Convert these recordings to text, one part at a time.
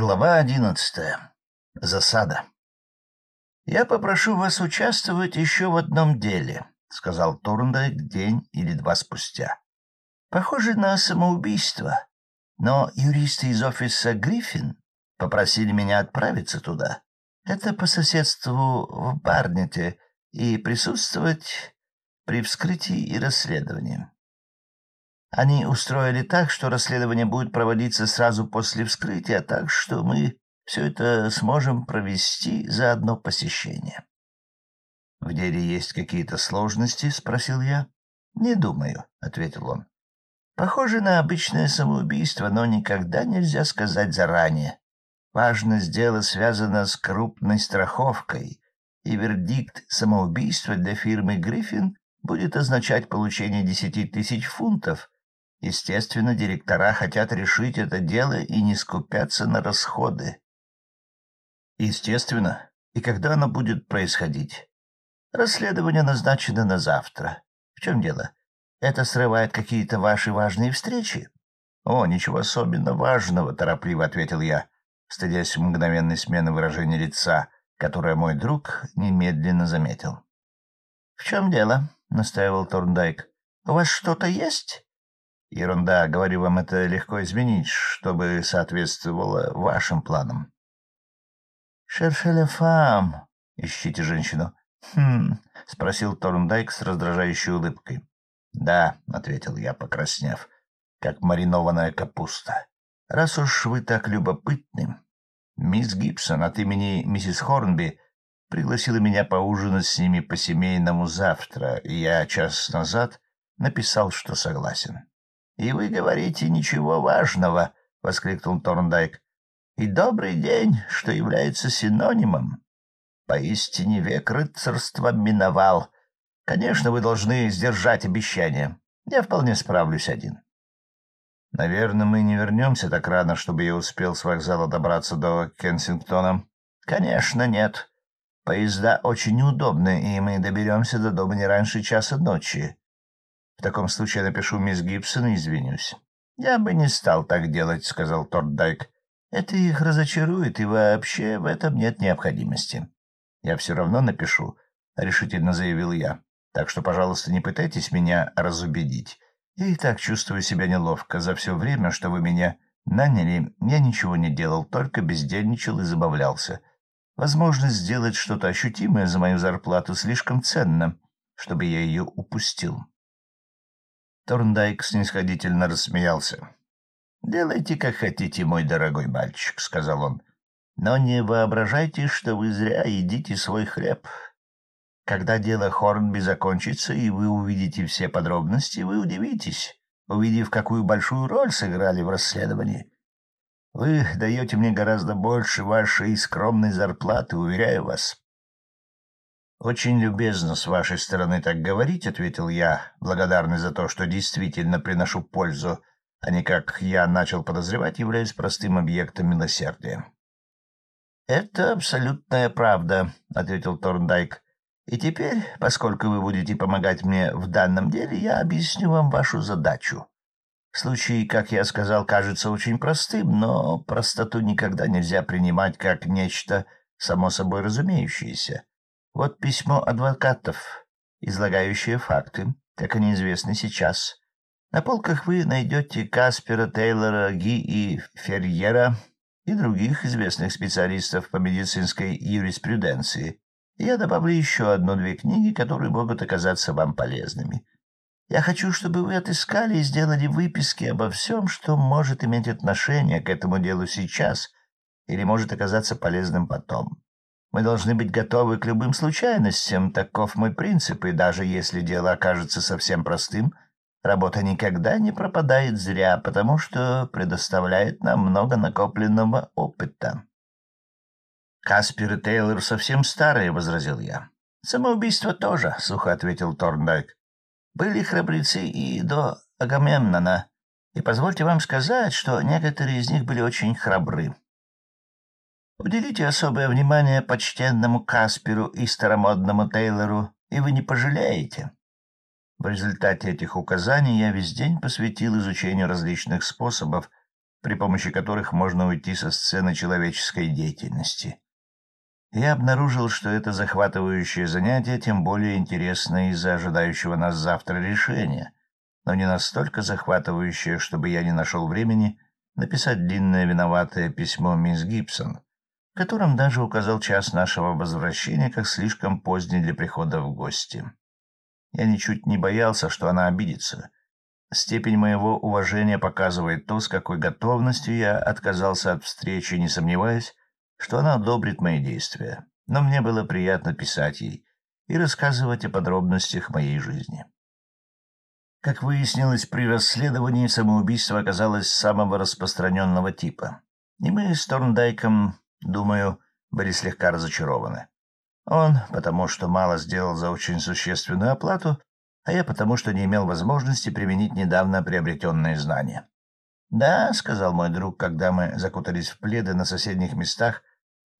Глава одиннадцатая. Засада. «Я попрошу вас участвовать еще в одном деле», — сказал Торндайк день или два спустя. «Похоже на самоубийство, но юристы из офиса Гриффин попросили меня отправиться туда. Это по соседству в Барнете и присутствовать при вскрытии и расследовании. Они устроили так, что расследование будет проводиться сразу после вскрытия, так что мы все это сможем провести за одно посещение. — В деле есть какие-то сложности? — спросил я. — Не думаю, — ответил он. — Похоже на обычное самоубийство, но никогда нельзя сказать заранее. Важность дела связана с крупной страховкой, и вердикт самоубийства для фирмы «Гриффин» будет означать получение десяти тысяч фунтов — Естественно, директора хотят решить это дело и не скупятся на расходы. Естественно. И когда оно будет происходить? Расследование назначено на завтра. В чем дело? Это срывает какие-то ваши важные встречи? О, ничего особенно важного, торопливо ответил я, стыдясь мгновенной смены выражения лица, которое мой друг немедленно заметил. — В чем дело? — настаивал Торндайк. — У вас что-то есть? Ерунда, говорю вам, это легко изменить, чтобы соответствовало вашим планам. Шершеля фам. Ищите женщину. Хм, спросил Торндайк с раздражающей улыбкой. Да, ответил я, покраснев, как маринованная капуста. Раз уж вы так любопытны, мисс Гибсон от имени миссис Хорнби пригласила меня поужинать с ними по-семейному завтра, и я час назад написал, что согласен. И вы говорите ничего важного, — воскликнул Торндайк. — И добрый день, что является синонимом. Поистине век рыцарства миновал. Конечно, вы должны сдержать обещание. Я вполне справлюсь один. — Наверное, мы не вернемся так рано, чтобы я успел с вокзала добраться до Кенсингтона. — Конечно, нет. Поезда очень неудобны, и мы доберемся до дома не раньше часа ночи. В таком случае я напишу мисс Гибсон и извинюсь. — Я бы не стал так делать, — сказал Тордайк. — Это их разочарует, и вообще в этом нет необходимости. — Я все равно напишу, — решительно заявил я. — Так что, пожалуйста, не пытайтесь меня разубедить. Я и так чувствую себя неловко. За все время, что вы меня наняли, я ничего не делал, только бездельничал и забавлялся. Возможность сделать что-то ощутимое за мою зарплату слишком ценна, чтобы я ее упустил. Торндайк снисходительно рассмеялся. — Делайте, как хотите, мой дорогой мальчик, — сказал он. — Но не воображайте, что вы зря едите свой хлеб. Когда дело Хорнби закончится, и вы увидите все подробности, вы удивитесь, увидев, какую большую роль сыграли в расследовании. Вы даете мне гораздо больше вашей скромной зарплаты, уверяю вас. «Очень любезно с вашей стороны так говорить», — ответил я, благодарный за то, что действительно приношу пользу, а не, как я начал подозревать, являюсь простым объектом милосердия. «Это абсолютная правда», — ответил Торндайк. «И теперь, поскольку вы будете помогать мне в данном деле, я объясню вам вашу задачу. Случай, как я сказал, кажется очень простым, но простоту никогда нельзя принимать как нечто само собой разумеющееся. Вот письмо адвокатов, излагающее факты, как они известны сейчас. На полках вы найдете Каспера, Тейлора, Ги и Ферьера и других известных специалистов по медицинской юриспруденции. Я добавлю еще одну-две книги, которые могут оказаться вам полезными. Я хочу, чтобы вы отыскали и сделали выписки обо всем, что может иметь отношение к этому делу сейчас или может оказаться полезным потом. Мы должны быть готовы к любым случайностям, таков мой принцип, и даже если дело окажется совсем простым, работа никогда не пропадает зря, потому что предоставляет нам много накопленного опыта. «Каспер и Тейлор совсем старые», — возразил я. «Самоубийство тоже», — сухо ответил Торндайк. «Были храбрецы и до Агамемнона, и позвольте вам сказать, что некоторые из них были очень храбры». Уделите особое внимание почтенному Касперу и старомодному Тейлору, и вы не пожалеете. В результате этих указаний я весь день посвятил изучению различных способов при помощи которых можно уйти со сцены человеческой деятельности. Я обнаружил, что это захватывающее занятие тем более интересно из-за ожидающего нас завтра решения, но не настолько захватывающее, чтобы я не нашел времени написать длинное виноватое письмо мисс Гибсон, в котором даже указал час нашего возвращения как слишком поздний для прихода в гости. Я ничуть не боялся, что она обидится. Степень моего уважения показывает то, с какой готовностью я отказался от встречи, не сомневаясь, что она одобрит мои действия. Но мне было приятно писать ей и рассказывать о подробностях моей жизни. Как выяснилось, при расследовании самоубийство оказалось самого распространенного типа. И мы с Торндайком, думаю, были слегка разочарованы. Он, потому что мало сделал за очень существенную оплату, а я потому что не имел возможности применить недавно приобретенные знания. «Да», — сказал мой друг, когда мы закутались в пледы на соседних местах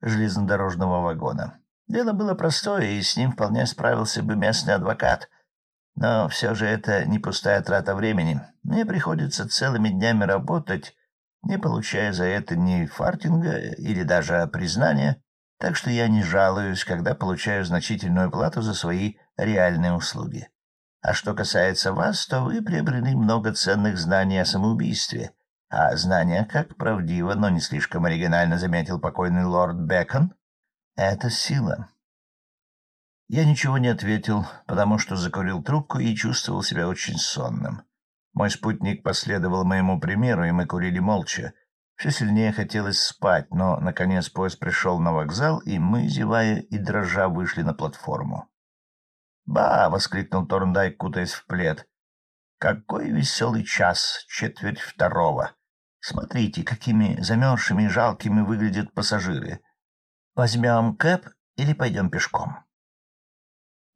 железнодорожного вагона. «Дело было простое, и с ним вполне справился бы местный адвокат. Но все же это не пустая трата времени. Мне приходится целыми днями работать, не получая за это ни фартинга или даже признания, так что я не жалуюсь, когда получаю значительную плату за свои реальные услуги. А что касается вас, то вы приобрели много ценных знаний о самоубийстве, а знания, как правдиво, но не слишком оригинально заметил покойный лорд Бекон, — это сила. Я ничего не ответил, потому что закурил трубку и чувствовал себя очень сонным. Мой спутник последовал моему примеру, и мы курили молча, все сильнее хотелось спать, но, наконец, поезд пришел на вокзал, и мы, зевая и дрожа, вышли на платформу. «Ба!» — воскликнул Торндайк, кутаясь в плед. «Какой веселый час! Четверть второго! Смотрите, какими замерзшими и жалкими выглядят пассажиры. Возьмем кэп или пойдем пешком?»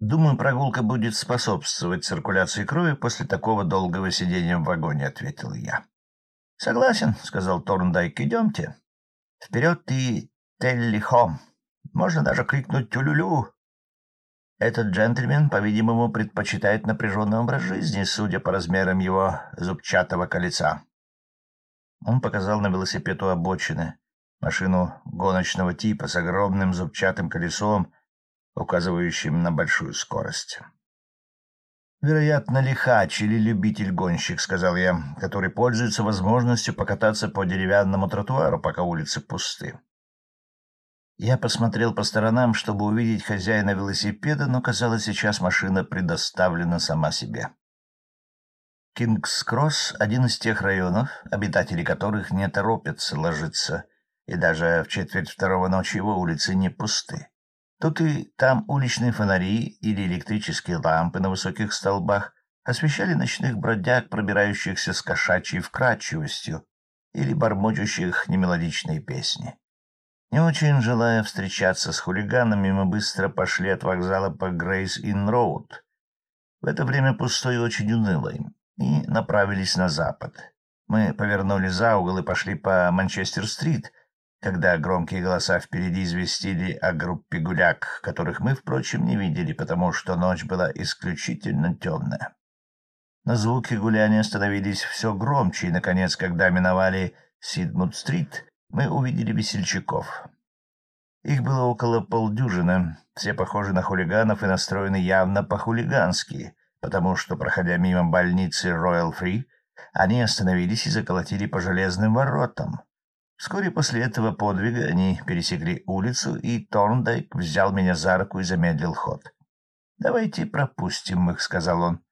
«Думаю, прогулка будет способствовать циркуляции крови после такого долгого сидения в вагоне», — ответил я. «Согласен», — сказал Торндайк, — «идемте. Вперед и Телли-Хом. Можно даже крикнуть «Тюлюлю». Этот джентльмен, по-видимому, предпочитает напряженный образ жизни, судя по размерам его зубчатого колеца. Он показал на велосипед у обочины, машину гоночного типа с огромным зубчатым колесом, указывающим на большую скорость. «Вероятно, лихач или любитель-гонщик», — сказал я, который пользуется возможностью покататься по деревянному тротуару, пока улицы пусты. Я посмотрел по сторонам, чтобы увидеть хозяина велосипеда, но, казалось, сейчас машина предоставлена сама себе. Кингс-Кросс — один из тех районов, обитатели которых не торопятся ложиться, и даже в четверть второго ночи его улицы не пусты. Тут и там уличные фонари или электрические лампы на высоких столбах освещали ночных бродяг, пробирающихся с кошачьей вкрадчивостью или бормочущих немелодичные песни. Не очень желая встречаться с хулиганами, мы быстро пошли от вокзала по Грейс-Ин-Роуд, в это время пустой и очень унылой, и направились на запад. Мы повернули за угол и пошли по Манчестер-стрит — когда громкие голоса впереди известили о группе гуляк, которых мы, впрочем, не видели, потому что ночь была исключительно темная. На звуки гуляния становились все громче, и, наконец, когда миновали Сидмуд-стрит, мы увидели весельчаков. Их было около полдюжины, все похожи на хулиганов и настроены явно по-хулигански, потому что, проходя мимо больницы Royal Free, они остановились и заколотили по железным воротам. Вскоре после этого подвига они пересекли улицу, и Торндайк взял меня за руку и замедлил ход. «Давайте пропустим их», — сказал он.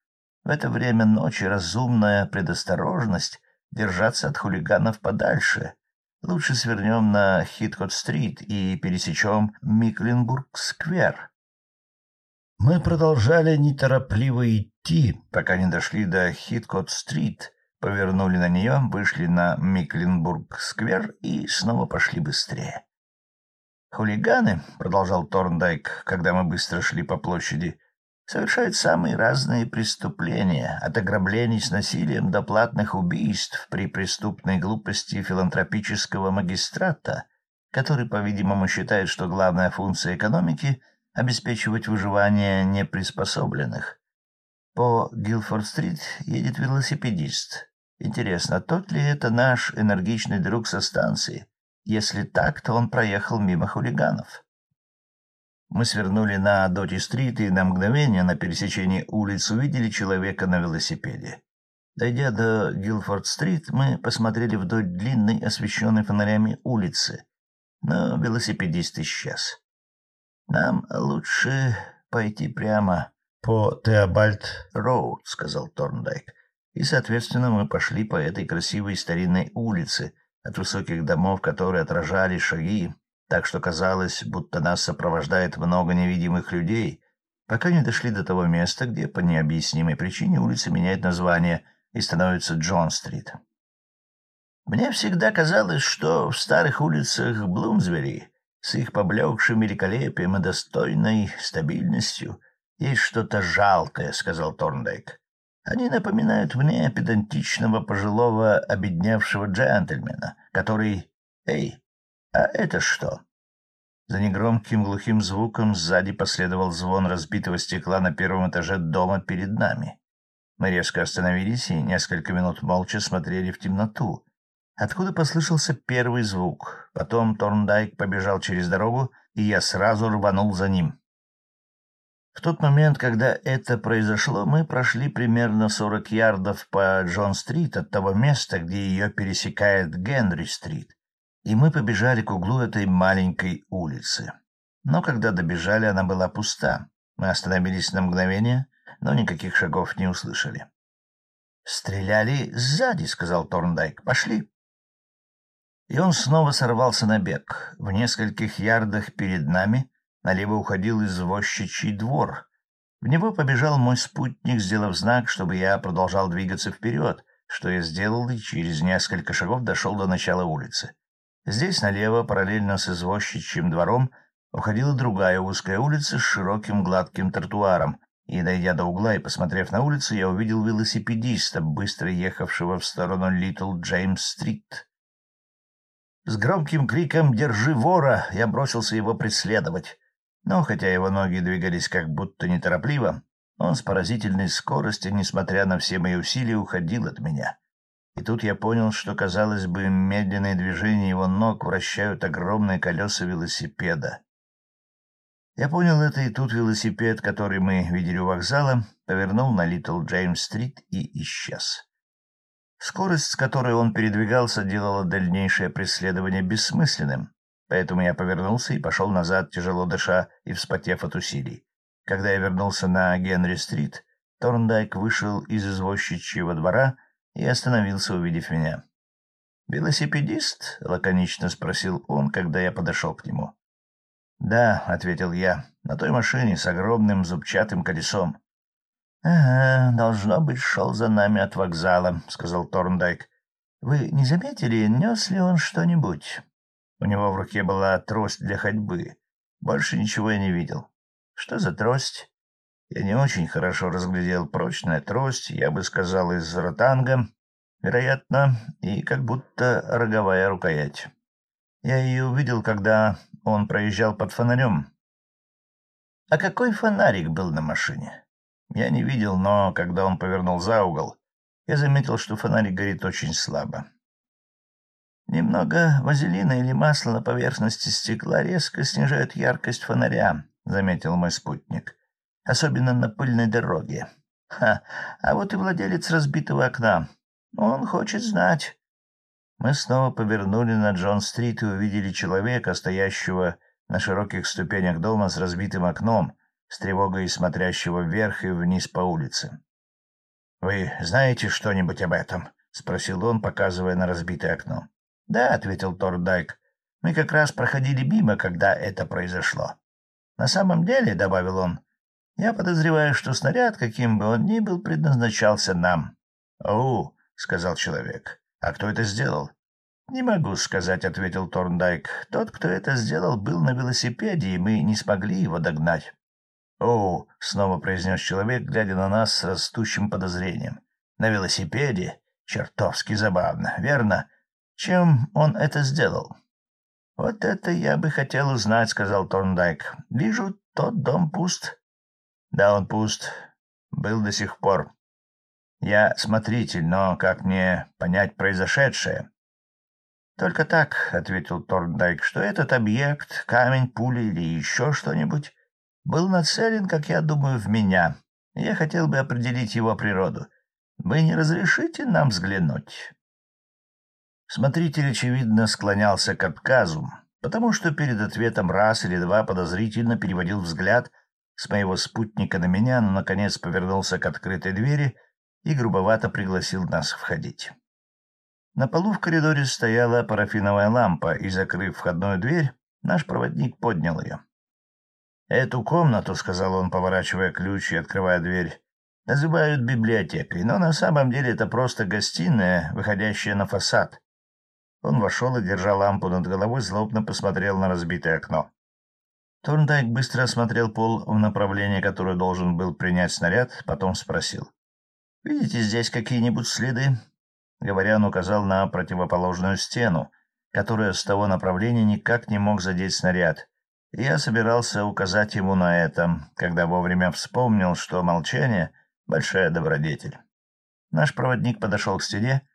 «В это время ночи разумная предосторожность держаться от хулиганов подальше. Лучше свернем на Хиткот-стрит и пересечем Микленбург-сквер». Мы продолжали неторопливо идти, пока не дошли до Хиткот-стрит, повернули на нее, вышли на Микленбург-сквер и снова пошли быстрее. «Хулиганы», — продолжал Торндайк, когда мы быстро шли по площади, — «совершают самые разные преступления, от ограблений с насилием до платных убийств при преступной глупости филантропического магистрата, который, по-видимому, считает, что главная функция экономики — обеспечивать выживание неприспособленных. По Гилфорд-стрит едет велосипедист, Интересно, тот ли это наш энергичный друг со станции? Если так, то он проехал мимо хулиганов. Мы свернули на Доти-стрит и на мгновение на пересечении улиц увидели человека на велосипеде. Дойдя до Гилфорд-стрит, мы посмотрели вдоль длинной, освещенной фонарями улицы, но велосипедист исчез. «Нам лучше пойти прямо по Теобальд-роуд», — сказал Торндайк. И, соответственно, мы пошли по этой красивой старинной улице, от высоких домов, которые отражали шаги, так что казалось, будто нас сопровождает много невидимых людей, пока не дошли до того места, где по необъяснимой причине улица меняет название и становится Джон-стрит. Мне всегда казалось, что в старых улицах Блумсбери с их поблекшим великолепием и достойной стабильностью есть что-то жалкое, — сказал Торндайк. Они напоминают мне педантичного пожилого обедневшего джентльмена, который... Эй, а это что? За негромким глухим звуком сзади последовал звон разбитого стекла на первом этаже дома перед нами. Мы резко остановились и несколько минут молча смотрели в темноту, откуда послышался первый звук. Потом Торндайк побежал через дорогу, и я сразу рванул за ним. В тот момент, когда это произошло, мы прошли примерно сорок ярдов по Джон-стрит от того места, где ее пересекает Генри-стрит, и мы побежали к углу этой маленькой улицы. Но когда добежали, она была пуста. Мы остановились на мгновение, но никаких шагов не услышали. «Стреляли сзади», — сказал Торндайк. «Пошли». И он снова сорвался на бег. В нескольких ярдах перед нами Налево уходил извозчичий двор. В него побежал мой спутник, сделав знак, чтобы я продолжал двигаться вперед, что я сделал и через несколько шагов дошел до начала улицы. Здесь налево, параллельно с извозчичьим двором, уходила другая узкая улица с широким гладким тротуаром, и, дойдя до угла и посмотрев на улицу, я увидел велосипедиста, быстро ехавшего в сторону Литл Джеймс-стрит. С громким криком «Держи вора!» я бросился его преследовать. Но хотя его ноги двигались как будто неторопливо, он с поразительной скоростью, несмотря на все мои усилия, уходил от меня. И тут я понял, что, казалось бы, медленные движения его ног вращают огромные колеса велосипеда. Я понял это, и тут велосипед, который мы видели у вокзала, повернул на Литл Джеймс-стрит и исчез. Скорость, с которой он передвигался, делала дальнейшее преследование бессмысленным, Поэтому я повернулся и пошел назад, тяжело дыша и вспотев от усилий. Когда я вернулся на Генри-стрит, Торндайк вышел из извозчичьего двора и остановился, увидев меня. «Велосипедист?» — лаконично спросил он, когда я подошел к нему. «Да», — ответил я, — «на той машине с огромным зубчатым колесом». «Ага, должно быть, шел за нами от вокзала», — сказал Торндайк. «Вы не заметили, нес ли он что-нибудь?» У него в руке была трость для ходьбы. Больше ничего я не видел. Что за трость? Я не очень хорошо разглядел прочная трость, я бы сказал, из ротанга, вероятно, и как будто роговая рукоять. Я ее увидел, когда он проезжал под фонарем. А какой фонарик был на машине? Я не видел, но когда он повернул за угол, я заметил, что фонарик горит очень слабо. Немного вазелина или масла на поверхности стекла резко снижают яркость фонаря, — заметил мой спутник. Особенно на пыльной дороге. Ха, а вот и владелец разбитого окна. Он хочет знать. Мы снова повернули на Джон-стрит и увидели человека, стоящего на широких ступенях дома с разбитым окном, с тревогой смотрящего вверх и вниз по улице. — Вы знаете что-нибудь об этом? — спросил он, показывая на разбитое окно. — Да, — ответил Тордайк, — мы как раз проходили мимо, когда это произошло. На самом деле, — добавил он, — я подозреваю, что снаряд, каким бы он ни был, предназначался нам. — Оу, — сказал человек, — а кто это сделал? — Не могу сказать, — ответил Торндайк. — Тот, кто это сделал, был на велосипеде, и мы не смогли его догнать. — Оу, — снова произнес человек, глядя на нас с растущим подозрением. — На велосипеде? Чертовски забавно, верно? — чем он это сделал? — Вот это я бы хотел узнать, — сказал Торндайк. — Вижу, тот дом пуст. — Да, он пуст. Был до сих пор. Я смотритель, но как мне понять произошедшее? — Только так, — ответил Торндайк, — что этот объект, камень, пуля или еще что-нибудь, был нацелен, как я думаю, в меня. Я хотел бы определить его природу. Вы не разрешите нам взглянуть? Смотритель, очевидно, склонялся к отказу, потому что перед ответом раз или два подозрительно переводил взгляд с моего спутника на меня, но, наконец, повернулся к открытой двери и грубовато пригласил нас входить. На полу в коридоре стояла парафиновая лампа, и, закрыв входную дверь, наш проводник поднял ее. «Эту комнату, — сказал он, поворачивая ключ и открывая дверь, — называют библиотекой, но на самом деле это просто гостиная, выходящая на фасад. Он вошел и, держа лампу над головой, злобно посмотрел на разбитое окно. Торндайк быстро осмотрел пол в направлении, которое должен был принять снаряд, потом спросил. «Видите здесь какие-нибудь следы?» Говоря, он указал на противоположную стену, которая с того направления никак не мог задеть снаряд. Я собирался указать ему на это, когда вовремя вспомнил, что молчание — большая добродетель. Наш проводник подошел к стене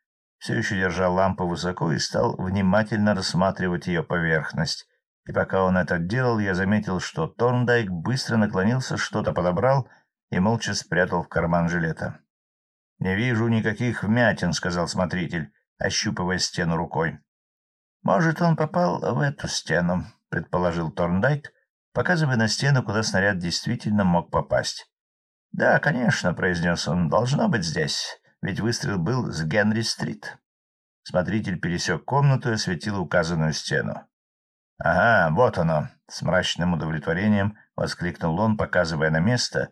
все еще держал лампу высоко и стал внимательно рассматривать ее поверхность. И пока он это делал, я заметил, что Торндайк быстро наклонился, что-то подобрал и молча спрятал в карман жилета. — Не вижу никаких вмятин, — сказал смотритель, ощупывая стену рукой. — Может, он попал в эту стену, — предположил Торндайк, показывая на стену, куда снаряд действительно мог попасть. — Да, конечно, — произнес он, — должно быть здесь ведь выстрел был с Генри-стрит. Смотритель пересек комнату и осветил указанную стену. — Ага, вот оно! — с мрачным удовлетворением воскликнул он, показывая на место,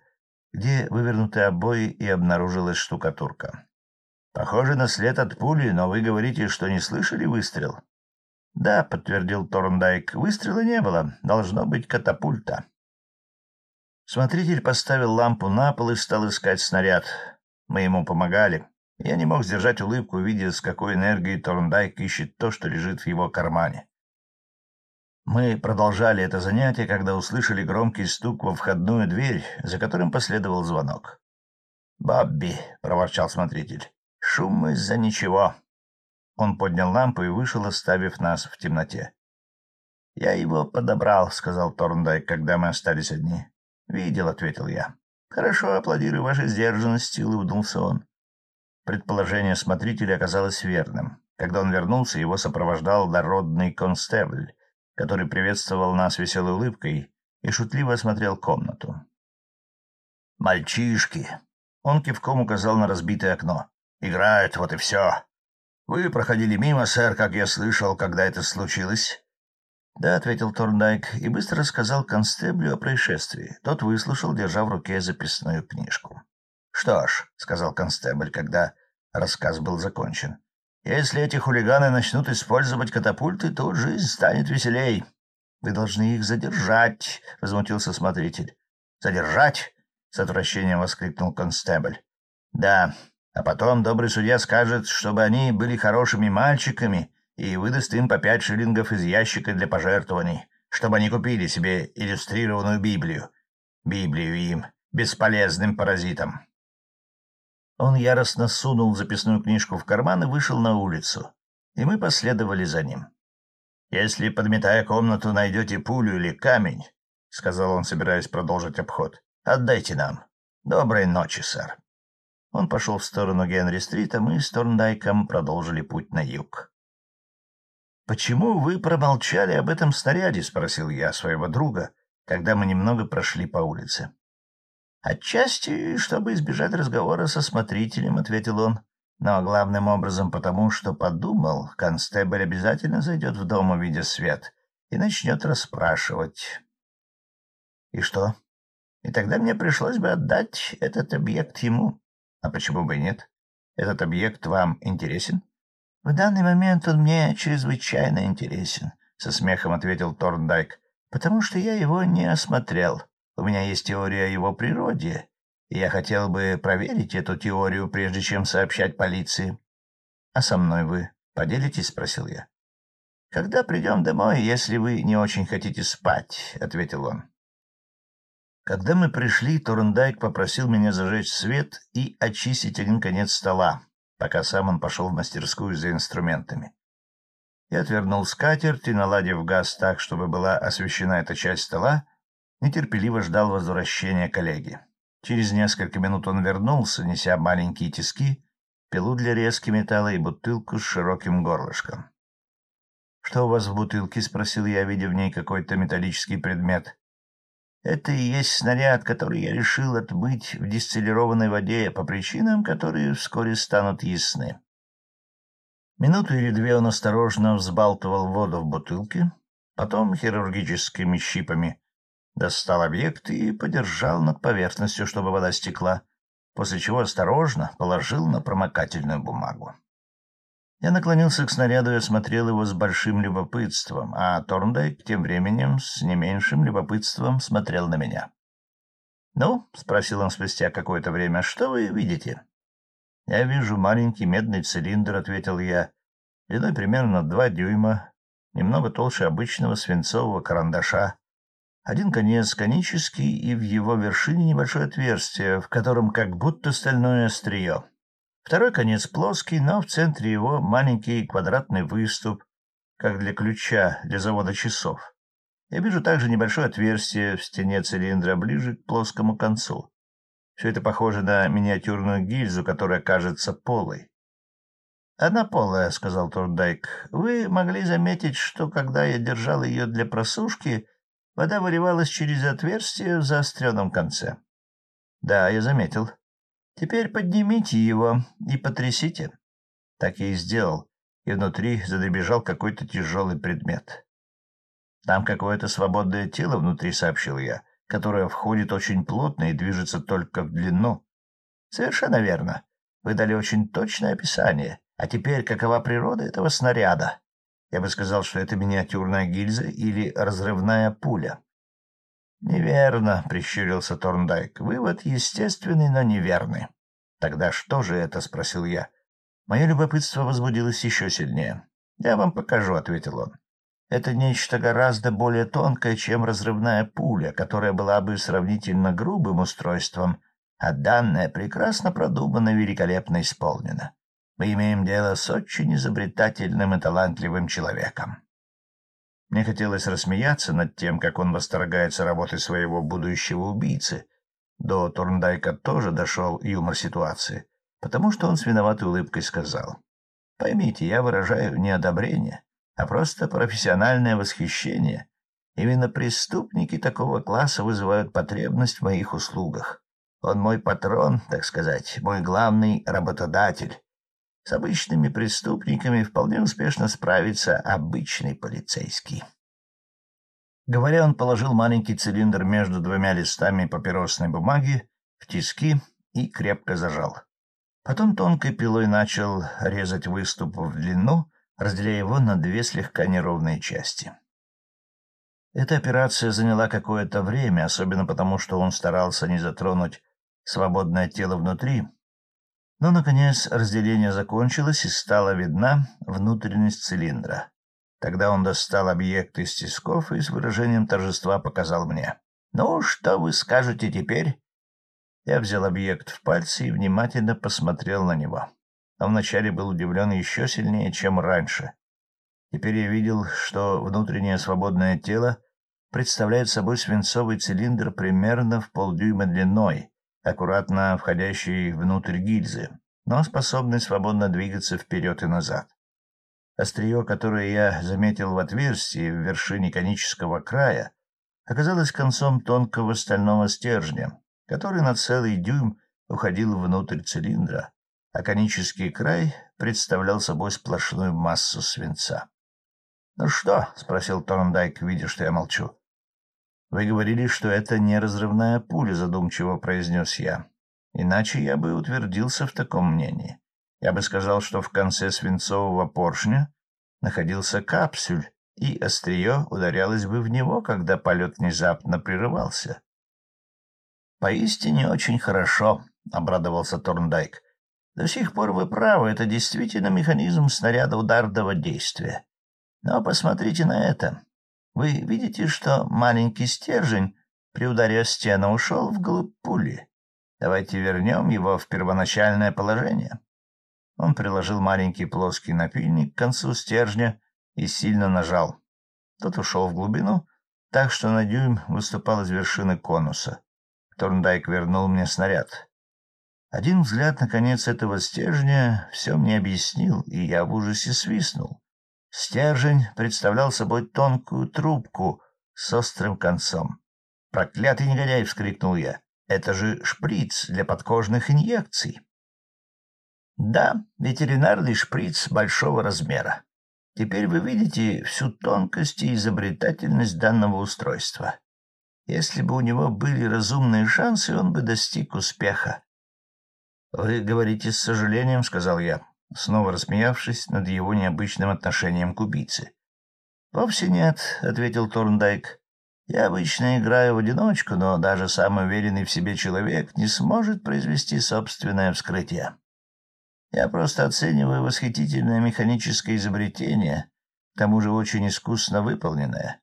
где вывернуты обои и обнаружилась штукатурка. — Похоже на след от пули, но вы говорите, что не слышали выстрел? — Да, — подтвердил Торндайк, — выстрела не было. Должно быть катапульта. Смотритель поставил лампу на пол и стал искать снаряд. Мы ему помогали. Я не мог сдержать улыбку, видя, с какой энергией Торндайк ищет то, что лежит в его кармане. Мы продолжали это занятие, когда услышали громкий стук во входную дверь, за которым последовал звонок. «Бабби», — проворчал смотритель, — «шум из-за ничего». Он поднял лампу и вышел, оставив нас в темноте. «Я его подобрал», — сказал Торндайк, когда мы остались одни. «Видел», — ответил я. «Хорошо, аплодирую вашей сдержанности», — улыбнулся он. Предположение смотрителя оказалось верным. Когда он вернулся, его сопровождал дородный констебль, который приветствовал нас веселой улыбкой и шутливо осмотрел комнату. «Мальчишки!» — он кивком указал на разбитое окно. «Играют, вот и все. Вы проходили мимо, сэр, как я слышал, когда это случилось?» — Да, — ответил Торндайк и быстро рассказал констеблю о происшествии. Тот выслушал, держа в руке записную книжку. — Что ж, — сказал констебль, когда рассказ был закончен, — если эти хулиганы начнут использовать катапульты, то жизнь станет веселей. — Вы должны их задержать, — возмутился смотритель. — Задержать? — с отвращением воскликнул констебль. — Да, а потом добрый судья скажет, чтобы они были хорошими мальчиками и выдаст им по пять шиллингов из ящика для пожертвований, чтобы они купили себе иллюстрированную Библию. Библию им, бесполезным паразитам. Он яростно сунул записную книжку в карман и вышел на улицу, и мы последовали за ним. «Если, подметая комнату, найдете пулю или камень, — сказал он, собираясь продолжить обход, — отдайте нам. Доброй ночи, сэр». Он пошел в сторону Генри-стрита, мы с Торндайком продолжили путь на юг. «Почему вы промолчали об этом снаряде?» — спросил я своего друга, когда мы немного прошли по улице. «Отчасти, чтобы избежать разговора со смотрителем», — ответил он. «Но главным образом потому, что подумал, констебль обязательно зайдет в дом, увидя свет, и начнет расспрашивать». «И что? И тогда мне пришлось бы отдать этот объект ему. А почему бы и нет? Этот объект вам интересен?» — В данный момент он мне чрезвычайно интересен, — со смехом ответил Торндайк, — потому что я его не осмотрел. У меня есть теория о его природе, и я хотел бы проверить эту теорию, прежде чем сообщать полиции. — А со мной вы поделитесь? — спросил я. — Когда придем домой, если вы не очень хотите спать, — ответил он. Когда мы пришли, Торндайк попросил меня зажечь свет и очистить один конец стола, пока сам он пошел в мастерскую за инструментами. Я отвернул скатерть и, наладив газ так, чтобы была освещена эта часть стола, нетерпеливо ждал возвращения коллеги. Через несколько минут он вернулся, неся маленькие тиски, пилу для резки металла и бутылку с широким горлышком. — Что у вас в бутылке? — спросил я, видя в ней какой-то металлический предмет. Это и есть снаряд, который я решил отмыть в дистиллированной воде по причинам, которые вскоре станут ясны. Минуту или две он осторожно взбалтывал воду в бутылке, потом хирургическими щипами достал объект и подержал над поверхностью, чтобы вода стекла, после чего осторожно положил на промокательную бумагу. Я наклонился к снаряду и осмотрел его с большим любопытством, а Торндайк тем временем с не меньшим любопытством смотрел на меня. — Ну, — спросил он спустя какое-то время, — что вы видите? — Я вижу маленький медный цилиндр, — ответил я, — длиной примерно два дюйма, немного толще обычного свинцового карандаша. Один конец конический, и в его вершине небольшое отверстие, в котором как будто стальное острие. Второй конец плоский, но в центре его маленький квадратный выступ, как для ключа для завода часов. Я вижу также небольшое отверстие в стене цилиндра ближе к плоскому концу. Все это похоже на миниатюрную гильзу, которая кажется полой. — Одна полая, — сказал Турдайк. — Вы могли заметить, что когда я держал ее для просушки, вода выливалась через отверстие в заостренном конце. — Да, я заметил. Теперь поднимите его и потрясите. Так я и сделал, и внутри задребежал какой-то тяжелый предмет. Там какое-то свободное тело внутри, сообщил я, которое входит очень плотно и движется только в длину. Совершенно верно. Вы дали очень точное описание. А теперь какова природа этого снаряда? Я бы сказал, что это миниатюрная гильза или разрывная пуля. «Неверно», — прищурился Торндайк. «Вывод естественный, но неверный». «Тогда что же это?» — спросил я. Мое любопытство возбудилось еще сильнее. «Я вам покажу», — ответил он. «Это нечто гораздо более тонкое, чем разрывная пуля, которая была бы сравнительно грубым устройством, а данное прекрасно продумано великолепно исполнено. Мы имеем дело с очень изобретательным и талантливым человеком». Мне хотелось рассмеяться над тем, как он восторгается работой своего будущего убийцы. До Торндайка тоже дошел юмор ситуации, потому что он с виноватой улыбкой сказал. «Поймите, я выражаю не одобрение, а просто профессиональное восхищение. Именно преступники такого класса вызывают потребность в моих услугах. Он мой патрон, так сказать, мой главный работодатель. С обычными преступниками вполне успешно справится обычный полицейский. Говоря, он положил маленький цилиндр между двумя листами папиросной бумаги в тиски и крепко зажал. Потом тонкой пилой начал резать выступ в длину, разделяя его на две слегка неровные части. Эта операция заняла какое-то время, особенно потому, что он старался не затронуть свободное тело внутри, но, наконец, разделение закончилось, и стала видна внутренность цилиндра. Тогда он достал объект из тисков и с выражением торжества показал мне. «Ну, что вы скажете теперь?» Я взял объект в пальцы и внимательно посмотрел на него. А вначале был удивлен еще сильнее, чем раньше. Теперь я видел, что внутреннее свободное тело представляет собой свинцовый цилиндр примерно в полдюйма длиной, аккуратно входящий внутрь гильзы, но способный свободно двигаться вперед и назад. Острие, которое я заметил в отверстии в вершине конического края, оказалось концом тонкого стального стержня, который на целый дюйм уходил внутрь цилиндра, а конический край представлял собой сплошную массу свинца. — Ну что? — спросил Торндайк, видя, что я молчу. «Вы говорили, что это не разрывная пуля», — задумчиво произнес я. «Иначе я бы утвердился в таком мнении. Я бы сказал, что в конце свинцового поршня находился капсюль, и острие ударялось бы в него, когда полет внезапно прерывался». «Поистине очень хорошо», — обрадовался Торндайк. «До сих пор вы правы, это действительно механизм снаряда ударного действия. Но посмотрите на это. Вы видите, что маленький стержень при ударе о стену ушел вглубь пули. Давайте вернем его в первоначальное положение. Он приложил маленький плоский напильник к концу стержня и сильно нажал. Тот ушел в глубину, так что на дюйм выступал из вершины конуса. Торндайк вернул мне снаряд. Один взгляд на конец этого стержня все мне объяснил, и я в ужасе свистнул. Стержень представлял собой тонкую трубку с острым концом. «Проклятый негодяй!» — вскрикнул я. «Это же шприц для подкожных инъекций!» «Да, ветеринарный шприц большого размера. Теперь вы видите всю тонкость и изобретательность данного устройства. Если бы у него были разумные шансы, он бы достиг успеха. — Вы говорите с сожалением, — сказал я, снова рассмеявшись над его необычным отношением к убийце. — Вовсе нет, — ответил Торндайк. — Я обычно играю в одиночку, но даже самый уверенный в себе человек не сможет произвести собственное вскрытие. Я просто оцениваю восхитительное механическое изобретение, к тому же очень искусно выполненное.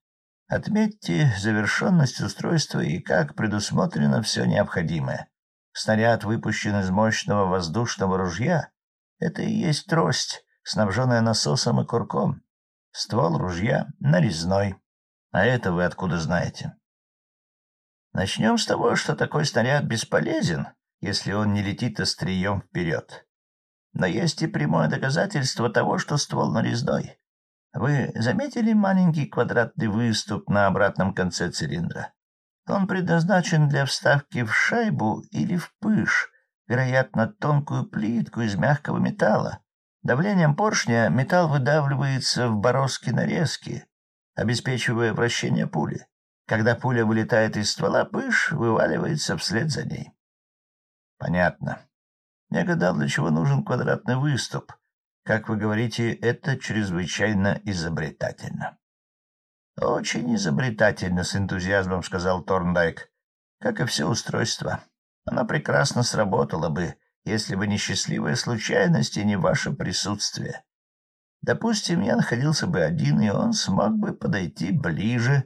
Отметьте завершенность устройства и как предусмотрено все необходимое. Снаряд выпущен из мощного воздушного ружья. Это и есть трость, снабженная насосом и курком. Ствол ружья нарезной. А это вы откуда знаете? Начнем с того, что такой снаряд бесполезен, если он не летит острием вперед. Но есть и прямое доказательство того, что ствол нарезной. Вы заметили маленький квадратный выступ на обратном конце цилиндра? Он предназначен для вставки в шайбу или в пыш, вероятно, тонкую плитку из мягкого металла. Давлением поршня металл выдавливается в бороздки нарезки, обеспечивая вращение пули. Когда пуля вылетает из ствола, пыш вываливается вслед за ней. Понятно. Я гадал, для чего нужен квадратный выступ. Как вы говорите, это чрезвычайно изобретательно. — Очень изобретательно, — с энтузиазмом сказал Торндайк. — Как и все устройство. Оно прекрасно сработало бы, если бы не счастливая случайность и не ваше присутствие. Допустим, я находился бы один, и он смог бы подойти ближе.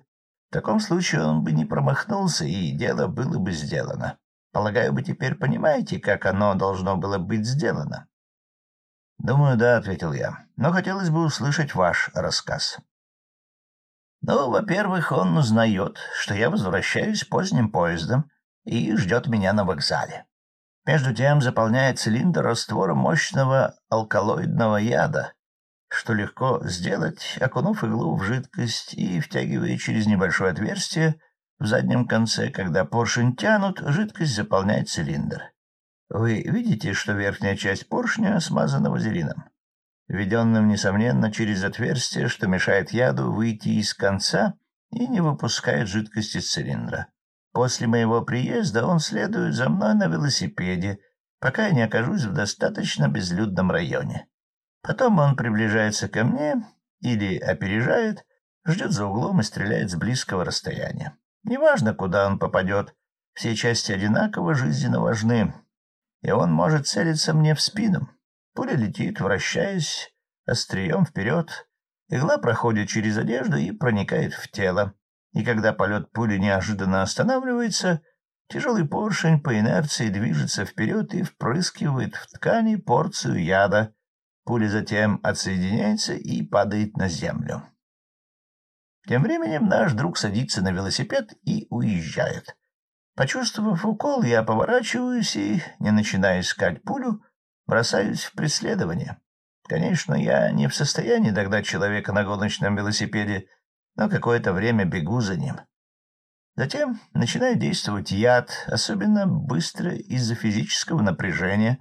В таком случае он бы не промахнулся, и дело было бы сделано. Полагаю, вы теперь понимаете, как оно должно было быть сделано? — Думаю, да, — ответил я, — но хотелось бы услышать ваш рассказ. Ну, во-первых, он узнает, что я возвращаюсь поздним поездом и ждет меня на вокзале. Между тем заполняет цилиндр раствором мощного алкалоидного яда, что легко сделать, окунув иглу в жидкость и втягивая через небольшое отверстие в заднем конце, когда поршень тянут, жидкость заполняет цилиндр. Вы видите, что верхняя часть поршня смазана вазелином, введенным, несомненно, через отверстие, что мешает яду выйти из конца и не выпускает жидкость из цилиндра. После моего приезда он следует за мной на велосипеде, пока я не окажусь в достаточно безлюдном районе. Потом он приближается ко мне или опережает, ждет за углом и стреляет с близкого расстояния. Неважно, куда он попадет, все части одинаково жизненно важны, и он может целиться мне в спину. Пуля летит, вращаясь, острием вперед, игла проходит через одежду и проникает в тело, и когда полет пули неожиданно останавливается, тяжелый поршень по инерции движется вперед и впрыскивает в ткани порцию яда. Пуля затем отсоединяется и падает на землю. Тем временем наш друг садится на велосипед и уезжает. Почувствовав укол, я поворачиваюсь и, не начиная искать пулю, бросаюсь в преследование. Конечно, я не в состоянии догнать человека на гоночном велосипеде, но какое-то время бегу за ним. Затем начинает действовать яд, особенно быстро из-за физического напряжения.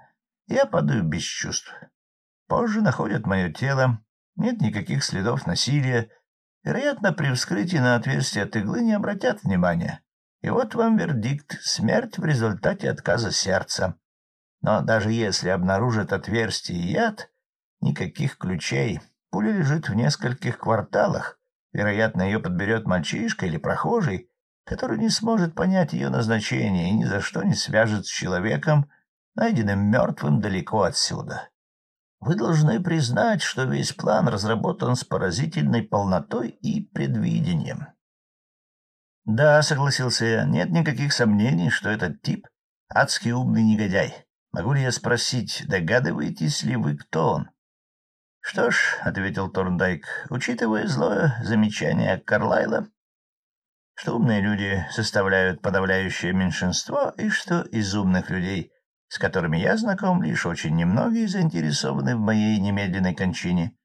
Я падаю без чувств. Позже находят мое тело, нет никаких следов насилия, Вероятно, при вскрытии на отверстие от иглы не обратят внимания. И вот вам вердикт — смерть в результате отказа сердца. Но даже если обнаружат отверстие и яд, никаких ключей. Пуля лежит в нескольких кварталах. Вероятно, ее подберет мальчишка или прохожий, который не сможет понять ее назначение и ни за что не свяжет с человеком, найденным мертвым далеко отсюда. Вы должны признать, что весь план разработан с поразительной полнотой и предвидением. — Да, — согласился я, — нет никаких сомнений, что этот тип — адский умный негодяй. Могу ли я спросить, догадываетесь ли вы, кто он? — Что ж, — ответил Торндайк, — учитывая злое замечание Карлайла, что умные люди составляют подавляющее меньшинство, и что из умных людей, с которыми я знаком, лишь очень немногие заинтересованы в моей немедленной кончине,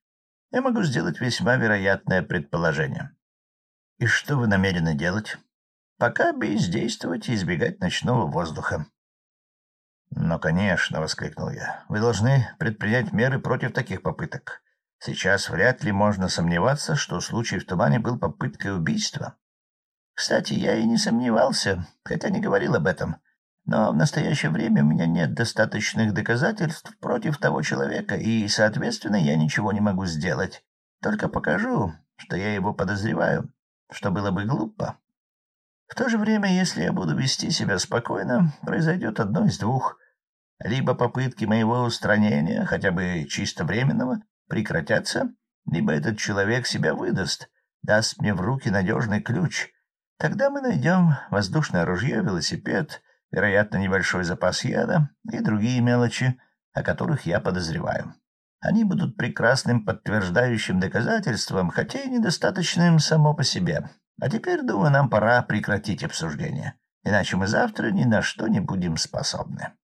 я могу сделать весьма вероятное предположение. — И что вы намерены делать? — Пока бездействовать и избегать ночного воздуха. — Но, конечно, — воскликнул я, — вы должны предпринять меры против таких попыток. Сейчас вряд ли можно сомневаться, что случай в тумане был попыткой убийства. Кстати, я и не сомневался, хотя не говорил об этом. Но в настоящее время у меня нет достаточных доказательств против того человека, и, соответственно, я ничего не могу сделать. Только покажу, что я его подозреваю, что было бы глупо. В то же время, если я буду вести себя спокойно, произойдет одно из двух. Либо попытки моего устранения, хотя бы чисто временного, прекратятся, либо этот человек себя выдаст, даст мне в руки надежный ключ. Тогда мы найдем воздушное ружье, велосипед, вероятно, небольшой запас яда и другие мелочи, о которых я подозреваю. Они будут прекрасным подтверждающим доказательством, хотя и недостаточным само по себе. А теперь, думаю, нам пора прекратить обсуждение, иначе мы завтра ни на что не будем способны.